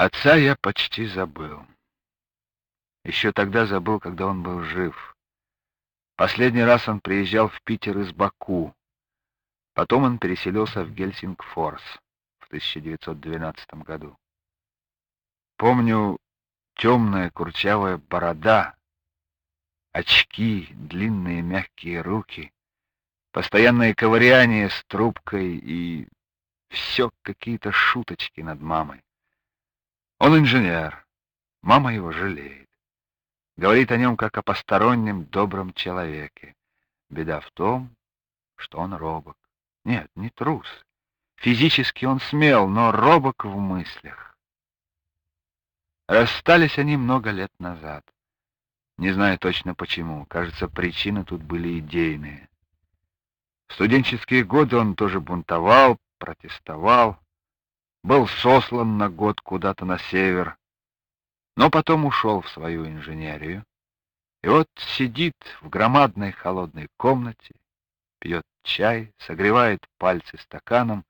Отца я почти забыл. Еще тогда забыл, когда он был жив. Последний раз он приезжал в Питер из Баку. Потом он переселился в Гельсингфорс в 1912 году. Помню темная курчавая борода, очки, длинные мягкие руки, постоянное ковыряние с трубкой и все какие-то шуточки над мамой. Он инженер, мама его жалеет. Говорит о нем как о постороннем добром человеке. Беда в том, что он робок. Нет, не трус. Физически он смел, но робок в мыслях. Расстались они много лет назад. Не знаю точно почему. Кажется, причины тут были идейные. В студенческие годы он тоже бунтовал, протестовал, был сослан на год куда-то на север, но потом ушел в свою инженерию. И вот сидит в громадной холодной комнате, пьет чай, согревает пальцы стаканом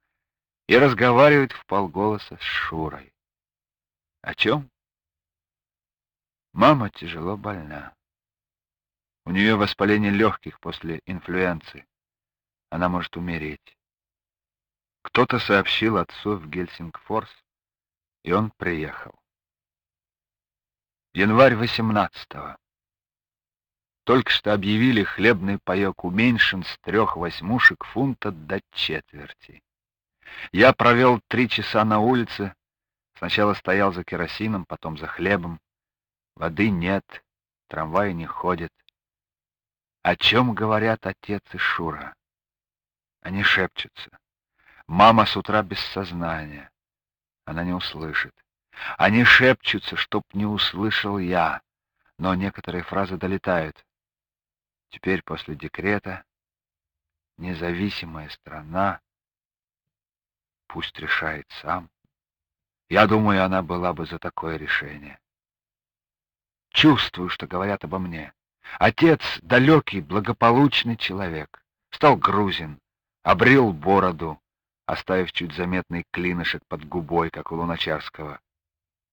и разговаривает в полголоса с Шурой. О чем? Мама тяжело больна. У нее воспаление легких после инфлюенции. Она может умереть. Кто-то сообщил отцу в Гельсингфорс, и он приехал. Январь 18-го. Только что объявили, хлебный паёк уменьшен с трех восьмушек фунта до четверти. Я провел три часа на улице, сначала стоял за керосином, потом за хлебом. Воды нет, трамваи не ходят. О чем говорят отец и Шура? Они шепчутся. Мама с утра без сознания. Она не услышит. Они шепчутся, чтоб не услышал я, но некоторые фразы долетают. Теперь после декрета независимая страна пусть решает сам. Я думаю, она была бы за такое решение. Чувствую, что говорят обо мне. Отец — далекий, благополучный человек. Стал грузин, обрел бороду, оставив чуть заметный клинышек под губой, как у Луначарского.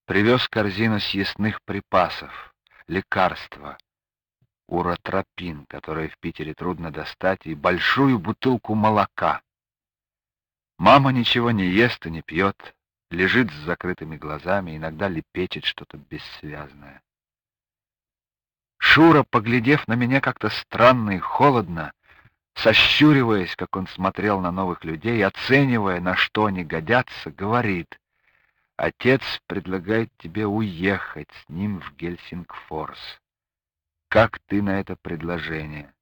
Привез корзину съестных припасов, лекарства, уротропин, которое в Питере трудно достать, и большую бутылку молока. Мама ничего не ест и не пьет, лежит с закрытыми глазами, иногда лепечет что-то бессвязное. Шура, поглядев на меня как-то странно и холодно, сощуриваясь, как он смотрел на новых людей, оценивая, на что они годятся, говорит, «Отец предлагает тебе уехать с ним в Гельсингфорс. Как ты на это предложение?»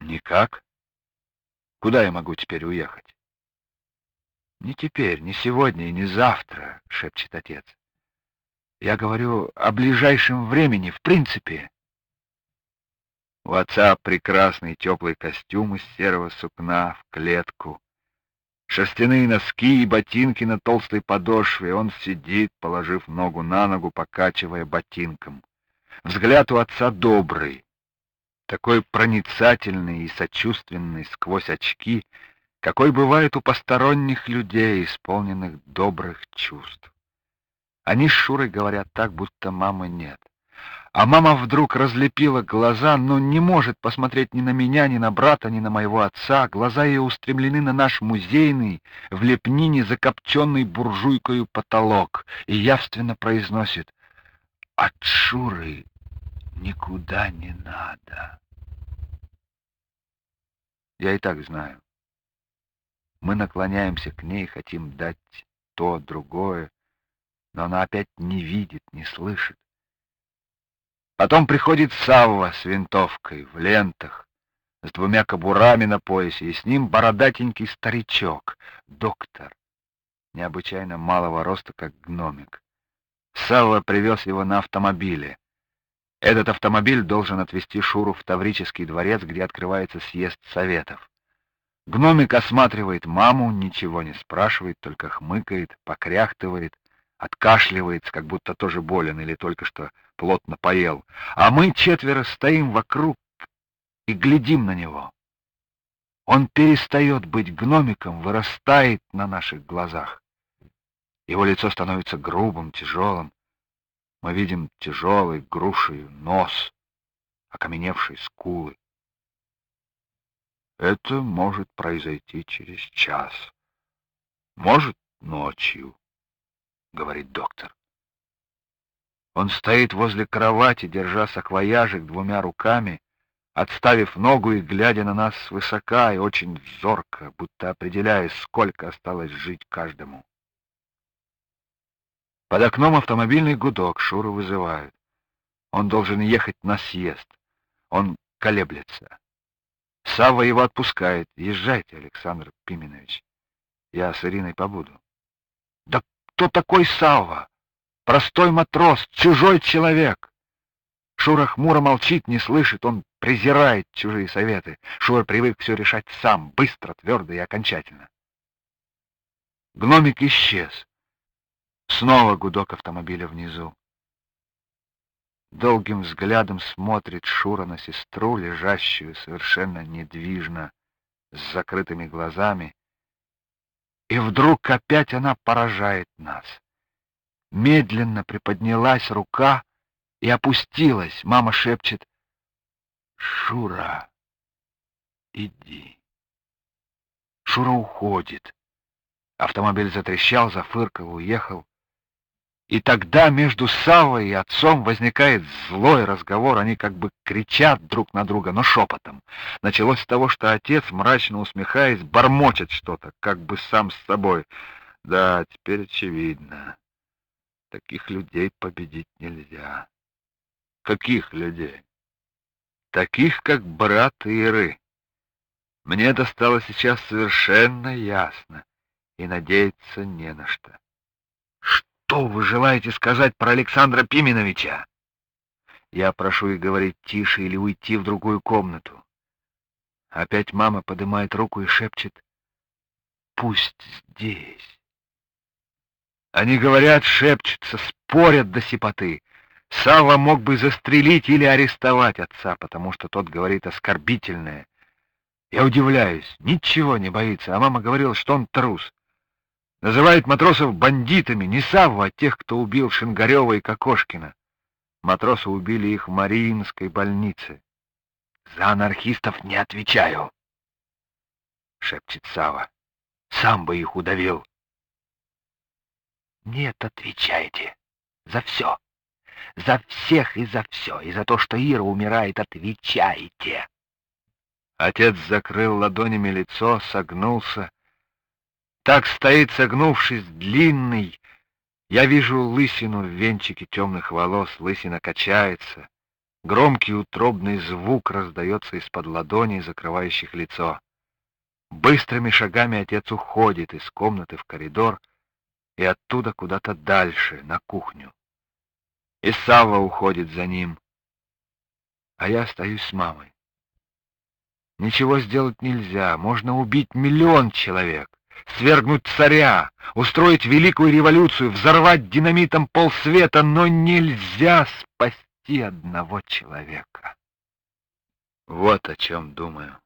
«Никак. Куда я могу теперь уехать?» «Не теперь, не сегодня и не завтра», — шепчет отец. «Я говорю о ближайшем времени, в принципе». У отца прекрасный теплый костюм из серого сукна в клетку. Шерстяные носки и ботинки на толстой подошве. Он сидит, положив ногу на ногу, покачивая ботинком. Взгляд у отца добрый, такой проницательный и сочувственный сквозь очки, какой бывает у посторонних людей, исполненных добрых чувств. Они с Шурой говорят так, будто мамы нет. А мама вдруг разлепила глаза, но не может посмотреть ни на меня, ни на брата, ни на моего отца. Глаза ее устремлены на наш музейный, в лепнине закопченный буржуйкою потолок, и явственно произносит «От Шуры никуда не надо». Я и так знаю. Мы наклоняемся к ней, хотим дать то, другое, но она опять не видит, не слышит. Потом приходит Савва с винтовкой, в лентах, с двумя кобурами на поясе, и с ним бородатенький старичок, доктор, необычайно малого роста, как гномик. Савва привез его на автомобиле. Этот автомобиль должен отвезти Шуру в Таврический дворец, где открывается съезд советов. Гномик осматривает маму, ничего не спрашивает, только хмыкает, покряхтывает, откашливается, как будто тоже болен или только что плотно поел, а мы четверо стоим вокруг и глядим на него. Он перестает быть гномиком, вырастает на наших глазах. Его лицо становится грубым, тяжелым. Мы видим тяжелый грушей нос, окаменевшие скулы. Это может произойти через час. Может, ночью, говорит доктор. Он стоит возле кровати, держа саквояжик двумя руками, отставив ногу и глядя на нас свысока и очень зорко, будто определяя, сколько осталось жить каждому. Под окном автомобильный гудок, Шуру вызывают. Он должен ехать на съезд. Он колеблется. Савва его отпускает. Езжайте, Александр Пименович. Я с Ириной побуду. Да кто такой Савва? Простой матрос, чужой человек. Шура хмуро молчит, не слышит, он презирает чужие советы. Шура привык все решать сам, быстро, твердо и окончательно. Гномик исчез. Снова гудок автомобиля внизу. Долгим взглядом смотрит Шура на сестру, лежащую совершенно недвижно, с закрытыми глазами. И вдруг опять она поражает нас. Медленно приподнялась рука и опустилась. Мама шепчет «Шура, иди». Шура уходит. Автомобиль затрещал, зафыркал, уехал. И тогда между Савой и отцом возникает злой разговор, они как бы кричат друг на друга, но шепотом. Началось с того, что отец, мрачно усмехаясь, бормочет что-то, как бы сам с собой. Да, теперь очевидно. Таких людей победить нельзя. Каких людей? Таких, как брат Иры. Мне досталось сейчас совершенно ясно, и надеяться не на что. Что вы желаете сказать про Александра Пименовича? Я прошу их говорить тише или уйти в другую комнату. Опять мама поднимает руку и шепчет «Пусть здесь». Они говорят, шепчутся, спорят до сипоты. Сава мог бы застрелить или арестовать отца, потому что тот говорит оскорбительное. Я удивляюсь, ничего не боится, а мама говорила, что он трус. Называет матросов бандитами, не Савва, а тех, кто убил Шингарева и Кокошкина. Матросы убили их в Мариинской больнице. За анархистов не отвечаю, шепчет Сава. Сам бы их удавил. Нет, отвечайте. За все. За всех и за все. И за то, что Ира умирает, отвечайте. Отец закрыл ладонями лицо, согнулся, так стоит, согнувшись, длинный. Я вижу лысину в венчике темных волос, лысина качается. Громкий утробный звук раздается из-под ладоней, закрывающих лицо. Быстрыми шагами отец уходит из комнаты в коридор и оттуда куда-то дальше, на кухню. И Савва уходит за ним, а я остаюсь с мамой. Ничего сделать нельзя, можно убить миллион человек свергнуть царя, устроить великую революцию, взорвать динамитом полсвета, но нельзя спасти одного человека. Вот о чем думаю.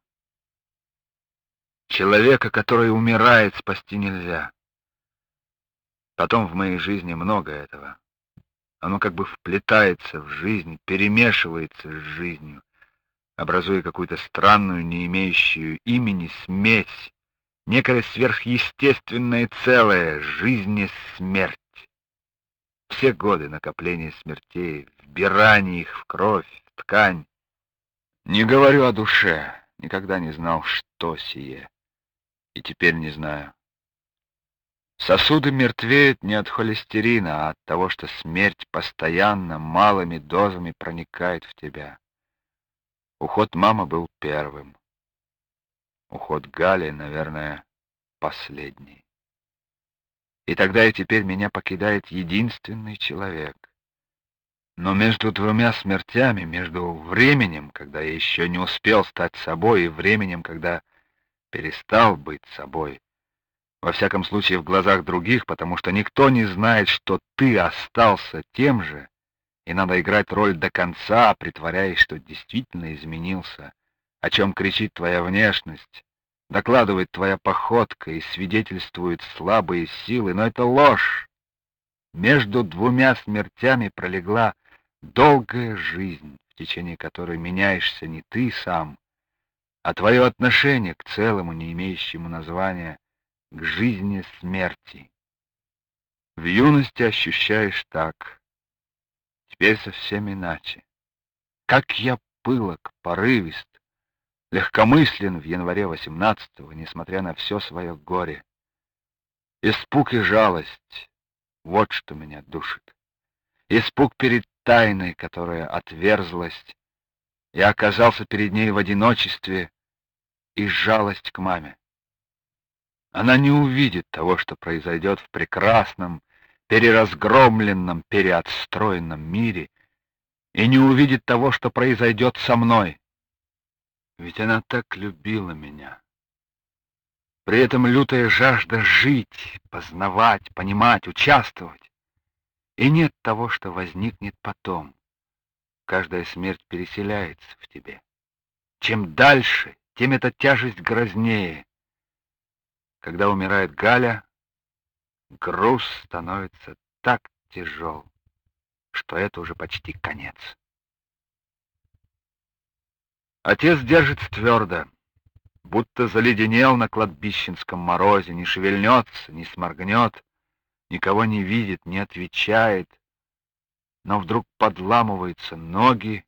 Человека, который умирает, спасти нельзя. Потом в моей жизни много этого. Оно как бы вплетается в жизнь, перемешивается с жизнью, образуя какую-то странную, не имеющую имени смесь некое сверхъестественное целое, жизнь и смерть. Все годы накопления смертей, вбирания их в кровь, в ткань. Не говорю о душе, никогда не знал, что сие, и теперь не знаю. Сосуды мертвеют не от холестерина, а от того, что смерть постоянно малыми дозами проникает в тебя. Уход мамы был первым. Уход Гали, наверное, последний. И тогда и теперь меня покидает единственный человек. Но между двумя смертями, между временем, когда я еще не успел стать собой, и временем, когда перестал быть собой, во всяком случае в глазах других, потому что никто не знает, что ты остался тем же, и надо играть роль до конца, притворяясь, что действительно изменился, о чем кричит твоя внешность, докладывает твоя походка и свидетельствует слабые силы, но это ложь. Между двумя смертями пролегла долгая жизнь, в течение которой меняешься не ты сам, а твое отношение к целому, не имеющему названия, к жизни смерти. В юности ощущаешь так, теперь совсем иначе. Как я пылок, порывист, легкомыслен в январе восемнадцатого, несмотря на все свое горе. Испуг и жалость — вот что меня душит. Испуг перед тайной, которая отверзлась, я оказался перед ней в одиночестве, и жалость к маме. Она не увидит того, что произойдет в прекрасном, переразгромленном, переотстроенном мире, и не увидит того, что произойдет со мной. Ведь она так любила меня. При этом лютая жажда жить, познавать, понимать, участвовать. И нет того, что возникнет потом. Каждая смерть переселяется в тебе. Чем дальше, тем эта тяжесть грознее. Когда умирает Галя, груз становится так тяжел, что это уже почти конец. Отец держится твердо, будто заледенел на кладбищенском морозе, не шевельнется, не сморгнет, никого не видит, не отвечает, но вдруг подламываются ноги,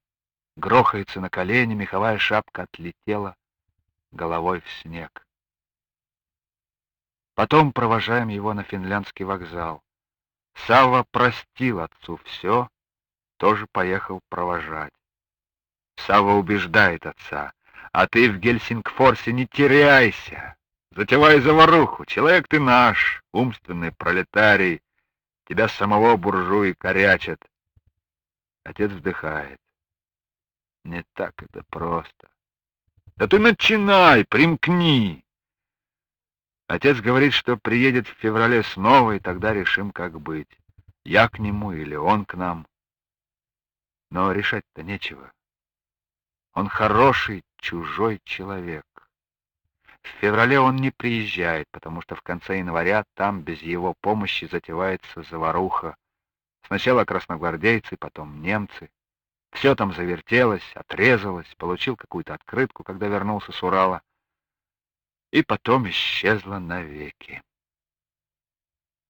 грохается на колени, меховая шапка отлетела головой в снег. Потом провожаем его на финляндский вокзал. Савва простил отцу все, тоже поехал провожать. Савва убеждает отца, а ты в Гельсингфорсе не теряйся. Затевай заваруху, человек ты наш, умственный пролетарий, тебя самого буржуи корячат. Отец вздыхает. Не так это просто. Да ты начинай, примкни. Отец говорит, что приедет в феврале снова, и тогда решим, как быть. Я к нему или он к нам. Но решать-то нечего. Он хороший, чужой человек. В феврале он не приезжает, потому что в конце января там без его помощи затевается заваруха. Сначала красногвардейцы, потом немцы. Все там завертелось, отрезалось, получил какую-то открытку, когда вернулся с Урала. И потом исчезло навеки.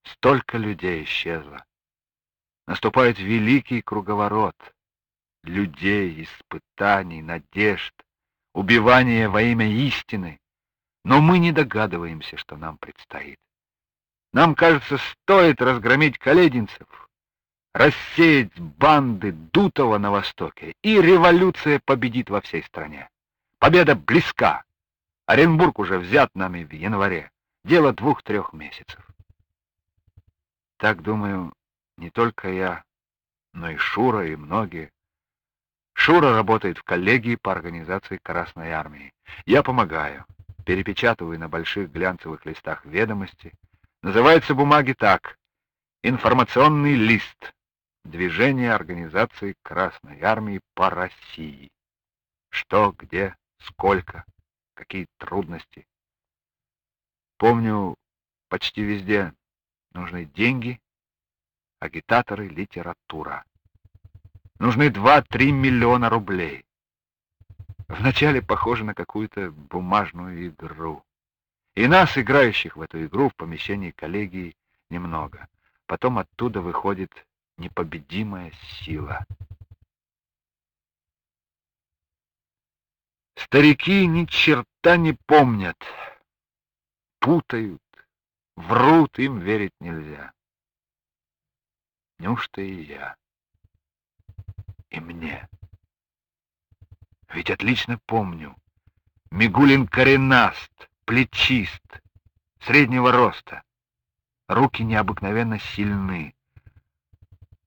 Столько людей исчезло. Наступает великий круговорот людей, испытаний, надежд, убивания во имя истины, но мы не догадываемся, что нам предстоит. Нам кажется, стоит разгромить колединцев, рассеять банды Дутова на востоке, и революция победит во всей стране. Победа близка. Оренбург уже взят нами в январе. Дело двух-трех месяцев. Так думаю, не только я, но и Шура, и многие. Шура работает в коллегии по организации Красной Армии. Я помогаю. Перепечатываю на больших глянцевых листах ведомости. Называются бумаги так. Информационный лист. Движение организации Красной Армии по России. Что, где, сколько, какие трудности. Помню, почти везде нужны деньги, агитаторы, литература. Нужны 2-3 миллиона рублей. Вначале похоже на какую-то бумажную игру. И нас, играющих в эту игру в помещении коллегии, немного. Потом оттуда выходит непобедимая сила. Старики ни черта не помнят, путают, врут, им верить нельзя. Неужто и я? и мне. Ведь отлично помню. Мигулин коренаст, плечист, среднего роста. Руки необыкновенно сильны.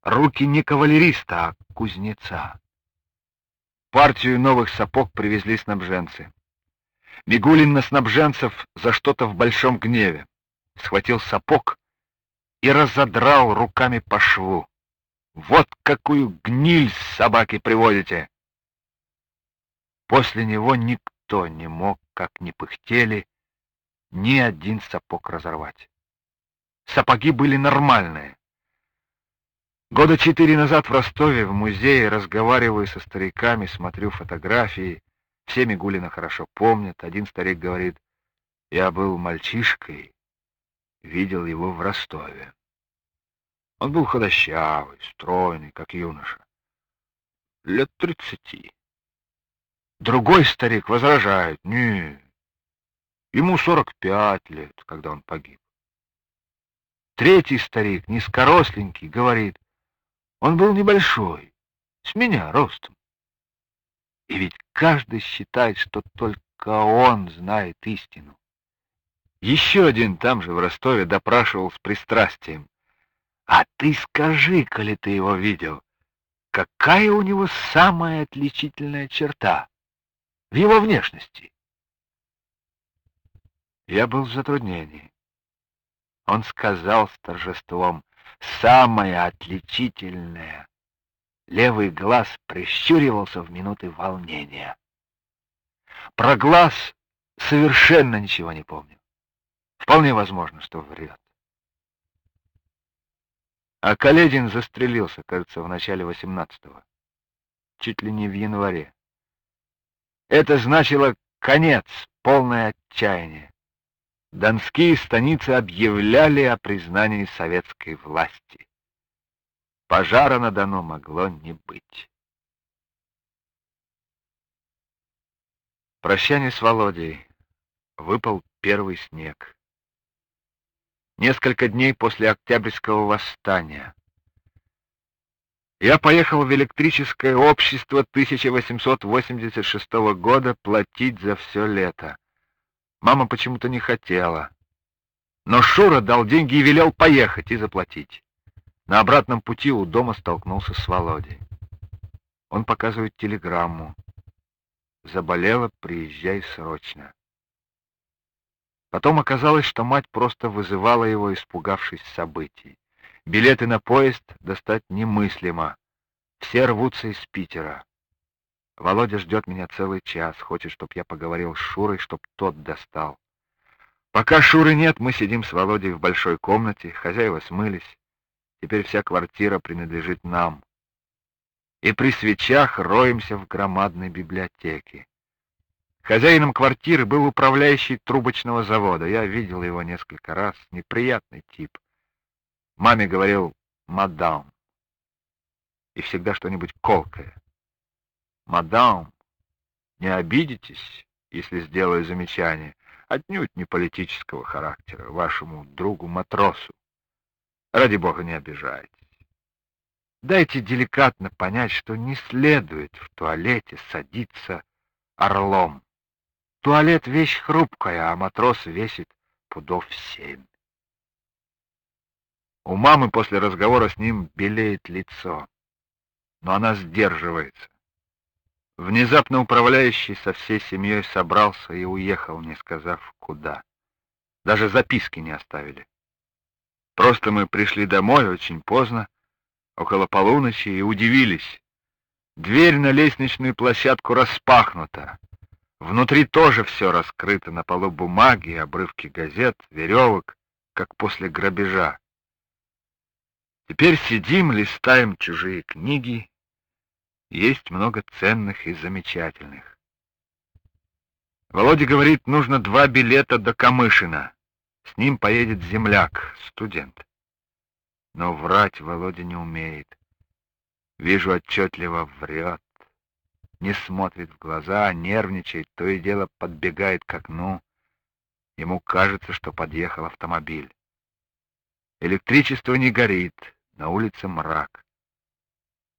Руки не кавалериста, а кузнеца. Партию новых сапог привезли снабженцы. Мигулин на снабженцев за что-то в большом гневе. Схватил сапог и разодрал руками по шву. Вот какую гниль собаки приводите! После него никто не мог, как ни пыхтели, ни один сапог разорвать. Сапоги были нормальные, Года четыре назад в Ростове в музее разговариваю со стариками, смотрю фотографии. Все Мигулина хорошо помнят. Один старик говорит, я был мальчишкой, видел его в Ростове. Он был худощавый, стройный, как юноша. Лет тридцати. Другой старик возражает, не, ему сорок пять лет, когда он погиб. Третий старик, низкоросленький, говорит, он был небольшой, с меня ростом. И ведь каждый считает, что только он знает истину. Еще один там же в Ростове допрашивал с пристрастием. А ты скажи, коли ты его видел, какая у него самая отличительная черта в его внешности? Я был в затруднении. Он сказал с торжеством, самое отличительное. Левый глаз прищуривался в минуты волнения. Про глаз совершенно ничего не помню. Вполне возможно, что врет. А Каледин застрелился, кажется, в начале 18-го. Чуть ли не в январе. Это значило конец, полное отчаяние. Донские станицы объявляли о признании советской власти. Пожара на Дону могло не быть. Прощание с Володей. Выпал первый снег несколько дней после Октябрьского восстания. Я поехал в электрическое общество 1886 года платить за все лето. Мама почему-то не хотела. Но Шура дал деньги и велел поехать и заплатить. На обратном пути у дома столкнулся с Володей. Он показывает телеграмму. Заболела, приезжай срочно. Потом оказалось, что мать просто вызывала его, испугавшись событий. Билеты на поезд достать немыслимо. Все рвутся из Питера. Володя ждет меня целый час, хочет, чтобы я поговорил с Шурой, чтоб тот достал. Пока Шуры нет, мы сидим с Володей в большой комнате, хозяева смылись. Теперь вся квартира принадлежит нам. И при свечах роемся в громадной библиотеке. Хозяином квартиры был управляющий трубочного завода. Я видел его несколько раз. Неприятный тип. Маме говорил «мадам». И всегда что-нибудь колкое. «Мадам, не обидитесь, если сделаю замечание, отнюдь не политического характера, вашему другу-матросу. Ради бога, не обижайтесь. Дайте деликатно понять, что не следует в туалете садиться орлом. Туалет — вещь хрупкая, а матрос весит пудов семь. У мамы после разговора с ним белеет лицо, но она сдерживается. Внезапно управляющий со всей семьей собрался и уехал, не сказав куда. Даже записки не оставили. Просто мы пришли домой очень поздно, около полуночи, и удивились. Дверь на лестничную площадку распахнута. Внутри тоже все раскрыто, на полу бумаги, обрывки газет, веревок, как после грабежа. Теперь сидим, листаем чужие книги. Есть много ценных и замечательных. Володя говорит, нужно два билета до Камышина. С ним поедет земляк, студент. Но врать Володя не умеет. Вижу отчетливо, врет не смотрит в глаза, нервничает, то и дело подбегает к окну. Ему кажется, что подъехал автомобиль. Электричество не горит, на улице мрак.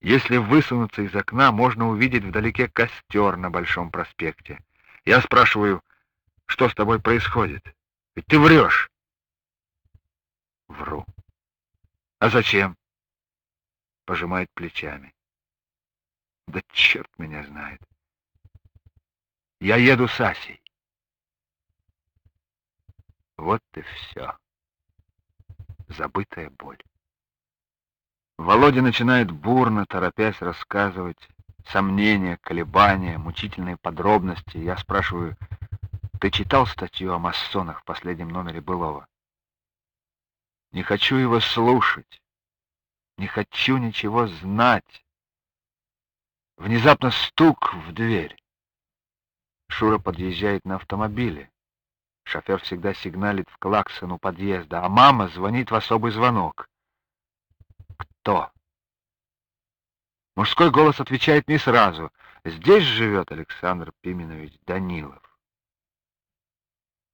Если высунуться из окна, можно увидеть вдалеке костер на Большом проспекте. Я спрашиваю, что с тобой происходит? Ведь ты врешь. Вру. А зачем? Пожимает плечами. Да черт меня знает. Я еду с Асей. Вот и все. Забытая боль. Володя начинает бурно, торопясь рассказывать сомнения, колебания, мучительные подробности. Я спрашиваю, ты читал статью о масонах в последнем номере Былова? Не хочу его слушать. не хочу ничего знать. Внезапно стук в дверь. Шура подъезжает на автомобиле. Шофер всегда сигналит в клаксон у подъезда, а мама звонит в особый звонок. Кто? Мужской голос отвечает не сразу. Здесь живет Александр Пименович Данилов.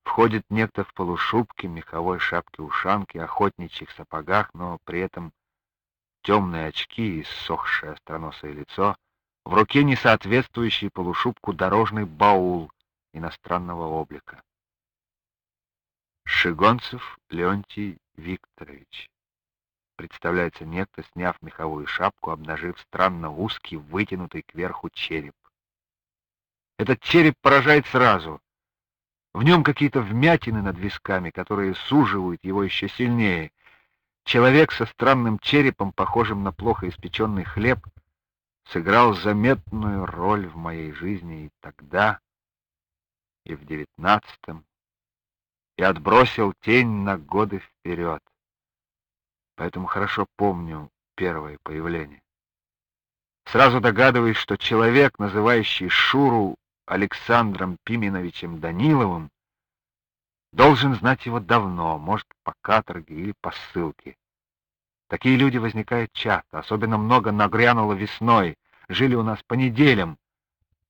Входит некто в полушубке, меховой шапке-ушанке, охотничьих сапогах, но при этом темные очки и ссохшее остроносое лицо, в руке не соответствующий полушубку дорожный баул иностранного облика. Шигонцев Леонтий Викторович. Представляется некто, сняв меховую шапку, обнажив странно узкий, вытянутый кверху череп. Этот череп поражает сразу. В нем какие-то вмятины над висками, которые суживают его еще сильнее. Человек со странным черепом, похожим на плохо испеченный хлеб, сыграл заметную роль в моей жизни и тогда, и в девятнадцатом, и отбросил тень на годы вперед. Поэтому хорошо помню первое появление. Сразу догадываюсь, что человек, называющий Шуру Александром Пименовичем Даниловым, должен знать его давно, может, по каторге или по ссылке. Такие люди возникают часто, особенно много нагрянуло весной, жили у нас по неделям,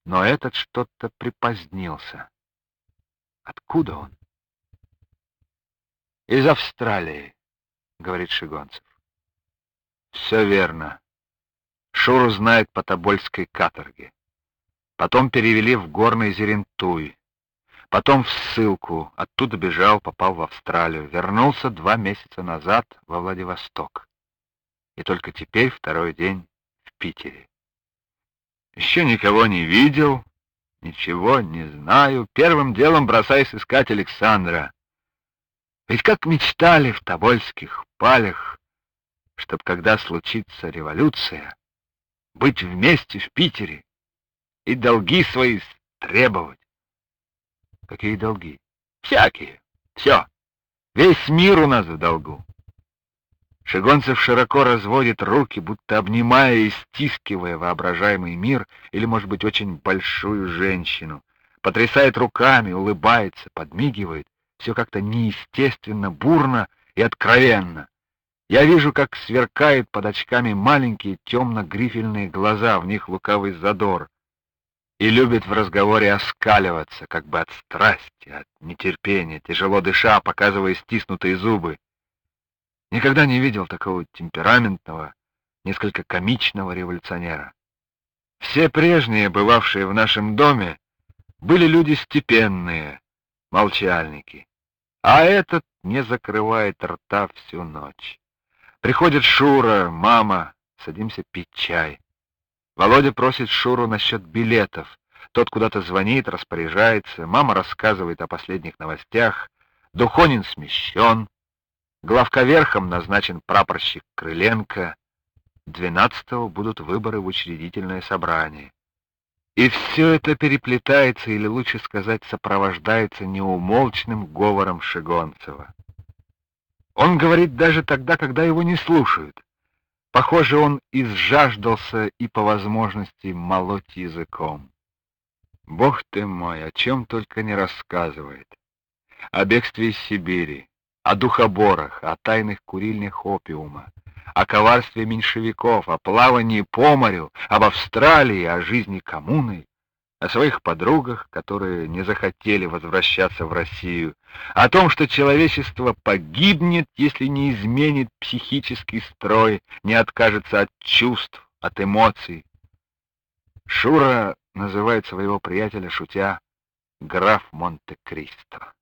но этот что-то припозднился. Откуда он? Из Австралии, говорит Шигонцев. Все верно. Шуру знает по Тобольской каторге. Потом перевели в горный Зерентуй. Потом в ссылку. Оттуда бежал, попал в Австралию. Вернулся два месяца назад во Владивосток. И только теперь второй день в Питере. Еще никого не видел, ничего не знаю. Первым делом бросаюсь искать Александра. Ведь как мечтали в Тобольских палях, чтоб когда случится революция, быть вместе в Питере и долги свои требовать. Какие долги? Всякие. Все. Весь мир у нас в долгу. Шигонцев широко разводит руки, будто обнимая и стискивая воображаемый мир или, может быть, очень большую женщину. Потрясает руками, улыбается, подмигивает. Все как-то неестественно, бурно и откровенно. Я вижу, как сверкают под очками маленькие темно-грифельные глаза, в них лукавый задор. И любит в разговоре оскаливаться, как бы от страсти, от нетерпения, тяжело дыша, показывая стиснутые зубы. Никогда не видел такого темпераментного, несколько комичного революционера. Все прежние, бывавшие в нашем доме, были люди степенные, молчальники. А этот не закрывает рта всю ночь. Приходит Шура, мама, садимся пить чай. Володя просит Шуру насчет билетов. Тот куда-то звонит, распоряжается. Мама рассказывает о последних новостях. Духонин смещен. Главковерхом назначен прапорщик Крыленко. 12-го будут выборы в учредительное собрание. И все это переплетается, или лучше сказать, сопровождается неумолчным говором Шигонцева. Он говорит даже тогда, когда его не слушают. Похоже, он изжаждался и по возможности молоть языком. Бог ты мой, о чем только не рассказывает. О бегстве из Сибири, о духоборах, о тайных курильнях опиума, о коварстве меньшевиков, о плавании по морю, об Австралии, о жизни коммуны, о своих подругах, которые не захотели возвращаться в Россию, о том, что человечество погибнет, если не изменит психический строй, не откажется от чувств, от эмоций. Шура называет своего приятеля, шутя, граф Монте-Кристо.